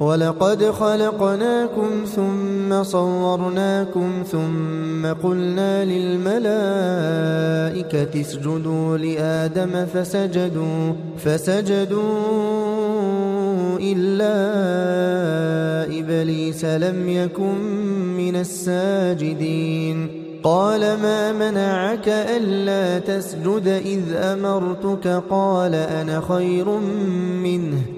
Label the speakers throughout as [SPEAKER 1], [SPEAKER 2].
[SPEAKER 1] ولقد خلقناكم ثم صورناكم ثم قلنا للملائكة اسجدوا لآدم فسجدوا فسجدوا إلا إبليس لم يكن من الساجدين. قال ما منعك ألا تسجد إذ أمرتك؟ قال أنا خير منه.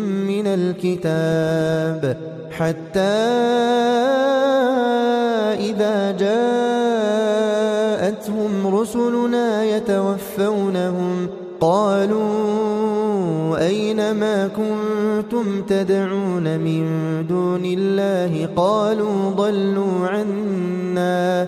[SPEAKER 1] من الكتاب حتى إذا جاءتهم رسلنا يتوفونهم قالوا أين ما كنتم تدعون من دون الله؟ قالوا ضلوا عنا.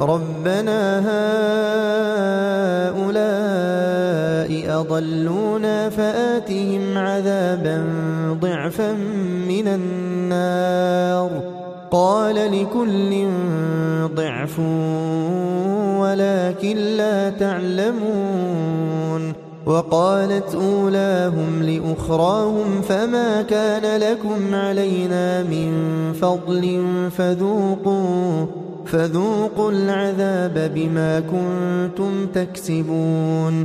[SPEAKER 1] ربنا هؤلاء أضلونا فآتهم عذابا ضعفا من النار. قال لكل ضعف ولكن لا تعلمون. وقالت أولاهم لأخراهم فما كان لكم علينا من فضل فذوقوا فذوقوا العذاب بما كنتم تكسبون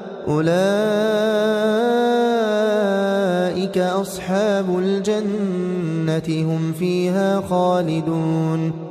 [SPEAKER 1] أولئك أصحاب الجنة هم فيها خالدون.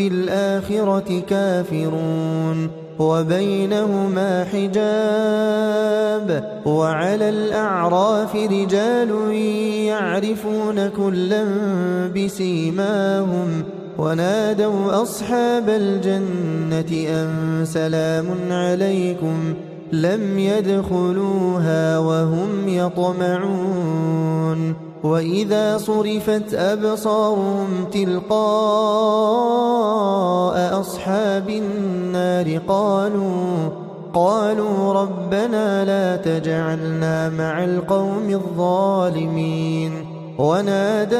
[SPEAKER 1] بالآخرة كافرون وبينهما حجاب وعلى الأعراف رجال يعرفون كلا بسيماهم ونادوا أصحاب الجنة أن سلام عليكم لم يدخلوها وهم يطمعون وإذا صرفت أبصارهم تلقاء أصحاب النار قالوا قالوا ربنا لا تجعلنا مع القوم الظالمين. ونادى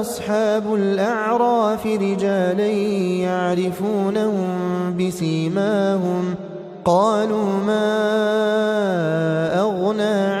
[SPEAKER 1] أصحاب الأعراف رجالا يعرفونهم بسيماهم قالوا ما أغنى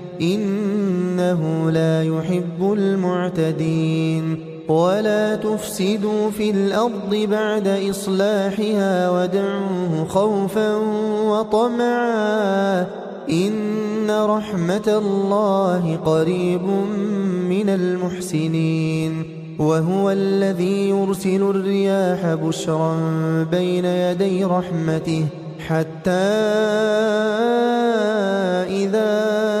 [SPEAKER 1] إنه لا يحب المعتدين. ولا تفسدوا في الأرض بعد إصلاحها ودعوه خوفا وطمعا. إن رحمة الله قريب من المحسنين. وهو الذي يرسل الرياح بشرا بين يدي رحمته حتى إذا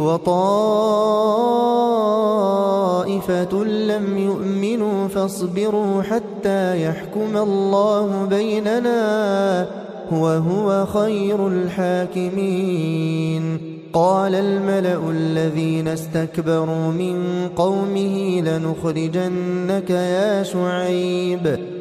[SPEAKER 1] وطائفة لم يؤمنوا فاصبروا حتى يحكم الله بيننا وهو خير الحاكمين. قال الملأ الذين استكبروا من قومه لنخرجنك يا شعيب.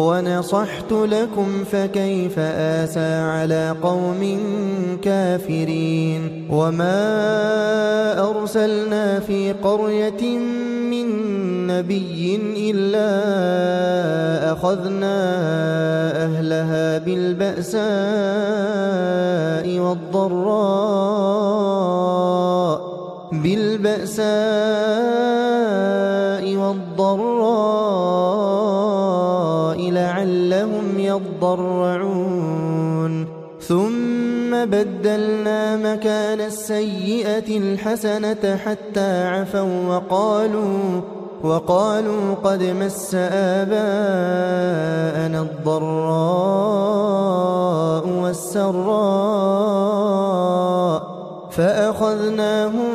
[SPEAKER 1] ونصحت لكم فكيف آسى على قوم كافرين وما أرسلنا في قرية من نبي إلا أخذنا أهلها بالبأساء والضراء بالبأساء والضراء يضرعون ثم بدلنا مكان السيئة الحسنة حتى عفوا وقالوا وقالوا قد مس آباءنا الضراء والسراء فأخذناهم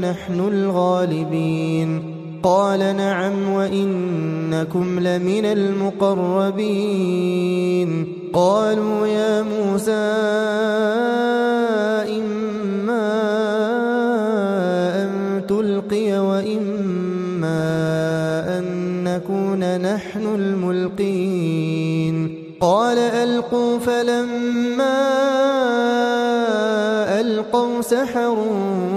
[SPEAKER 1] نَحْنُ الْغَالِبِينَ. قال نعم وإنكم لمن المقربين. قالوا يا موسى إما أن تلقي وإما أن نكون نحن الملقين. قال ألقوا فلما ألقوا سحروا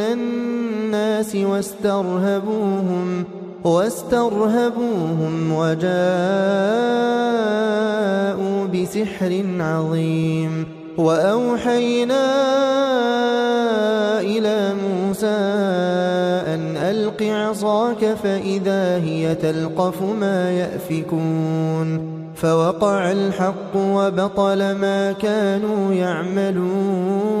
[SPEAKER 1] أعين الناس واسترهبوهم واسترهبوهم وجاءوا بسحر عظيم. وأوحينا إلى موسى أن ألق عصاك فإذا هي تلقف ما يأفكون. فوقع الحق وبطل ما كانوا يعملون.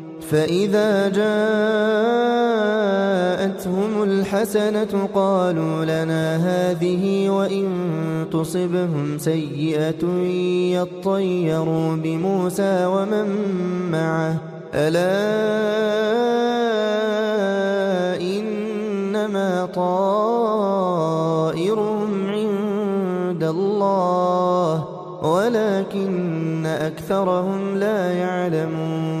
[SPEAKER 1] فإذا جاءتهم الحسنة قالوا لنا هذه وإن تصبهم سيئة يطيروا بموسى ومن معه. ألا إنما طائرهم عند الله ولكن أكثرهم لا يعلمون.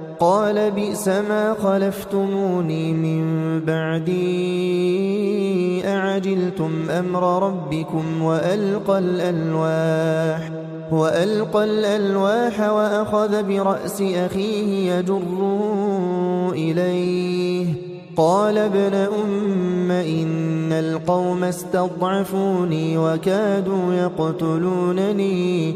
[SPEAKER 1] قال بئس ما خلفتموني من بعدي أعجلتم أمر ربكم وألقى الألواح وألقى الألواح وأخذ برأس أخيه يجره إليه. قال ابن أم إن القوم استضعفوني وكادوا يقتلونني.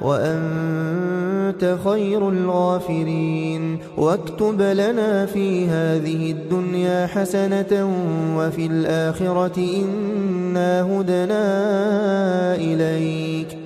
[SPEAKER 1] وأنت خير الغافرين. واكتب لنا في هذه الدنيا حسنة وفي الآخرة إنا هدنا إليك.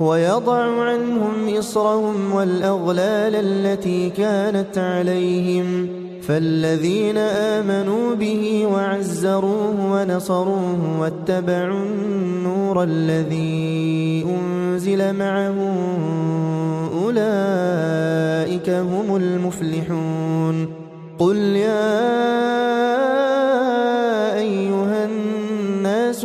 [SPEAKER 1] ويضع عنهم إصرهم والأغلال التي كانت عليهم. فالذين آمنوا به وعزروه ونصروه واتبعوا النور الذي أنزل معه أولئك هم المفلحون. قل يا أيها الناس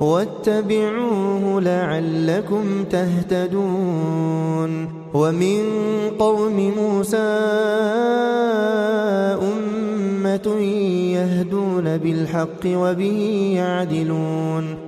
[SPEAKER 1] واتبعوه لعلكم تهتدون. ومن قوم موسى أمة يهدون بالحق وبه يعدلون.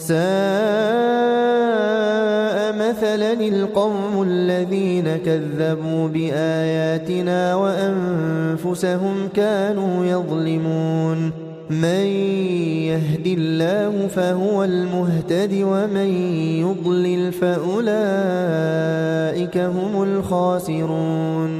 [SPEAKER 1] ساء مثلا القوم الذين كذبوا بآياتنا وأنفسهم كانوا يظلمون. من يهد الله فهو المهتد ومن يضلل فأولئك هم الخاسرون.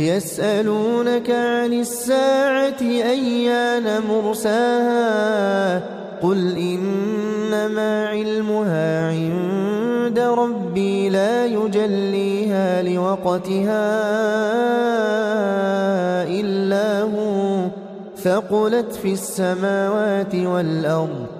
[SPEAKER 1] يسألونك عن الساعة أيان مرساها قل إنما علمها عند ربي لا يجليها لوقتها إلا هو ثقلت في السماوات والأرض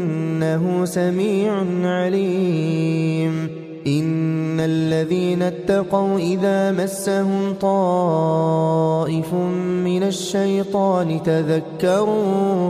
[SPEAKER 1] إنه سميع عليم. إن الذين اتقوا إذا مسهم طائف من الشيطان تذكروا